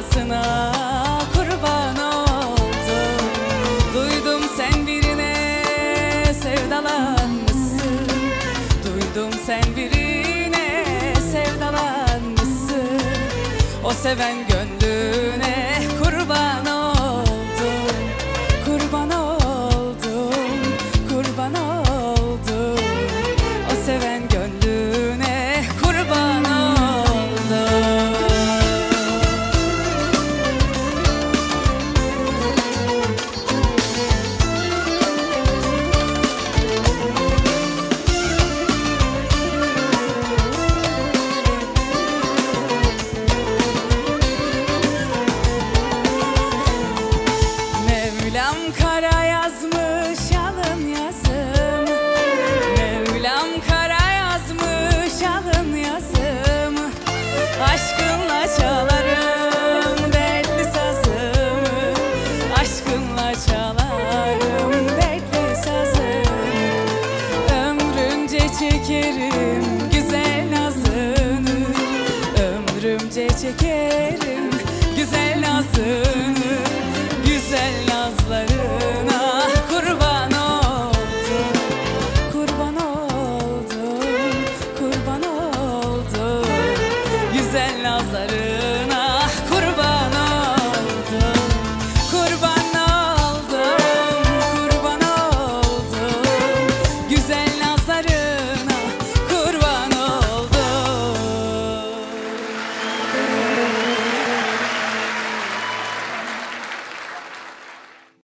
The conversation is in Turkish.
sevdasına kurban oldum. Duydum sen birine sevdalanmışsın. Duydum sen birine sevdalanmışsın. O seven gönlüm çekerim güzel nazını. Ömrümce çekerim güzel nazını. Güzel